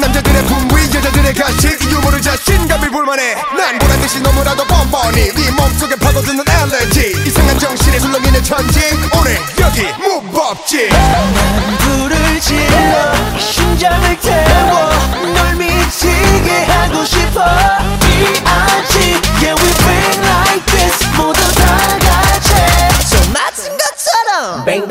남자들의 분위 여자들의 가식 유머를 자신감을 불만해. 난 보란듯이 너무나도 뻔뻔히 네 몸속에 파고드는 엘레지 이상한 정신에 술렁이는 천지. 오늘 여기 무법지. 불을 질러 심장을 태워 널 미치게 하고 싶어. D.I.G. Yeah we been like this. 모두 다 같이. 저 맞은 것처럼. Bang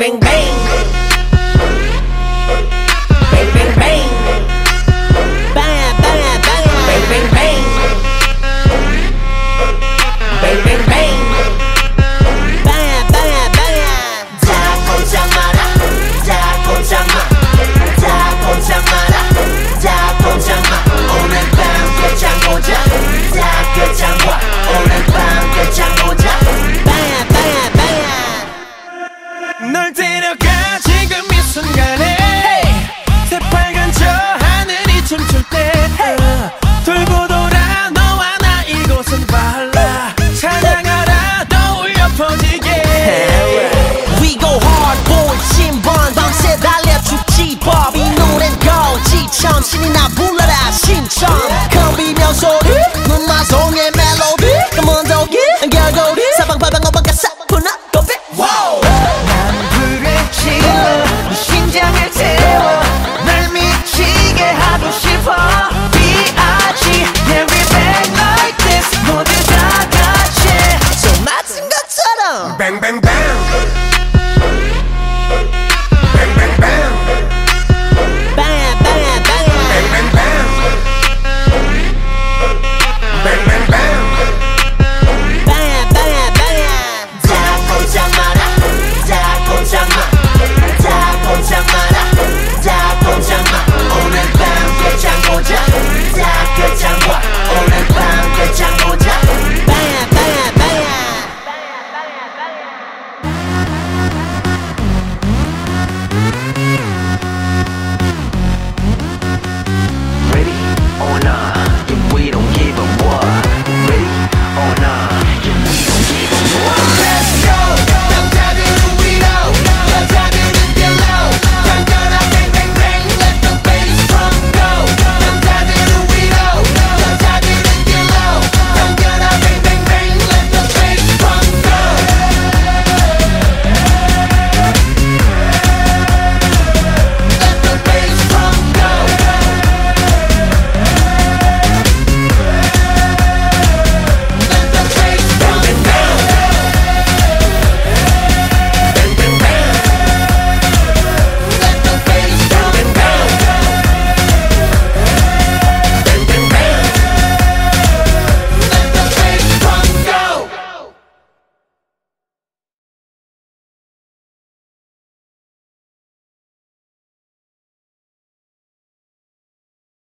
Girl, go. Sabang babang